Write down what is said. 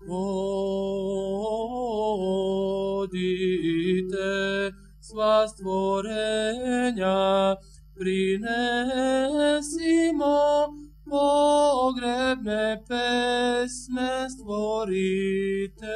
Odite sva stvorenja, prinesimo pogrebne pesme stvoritelj.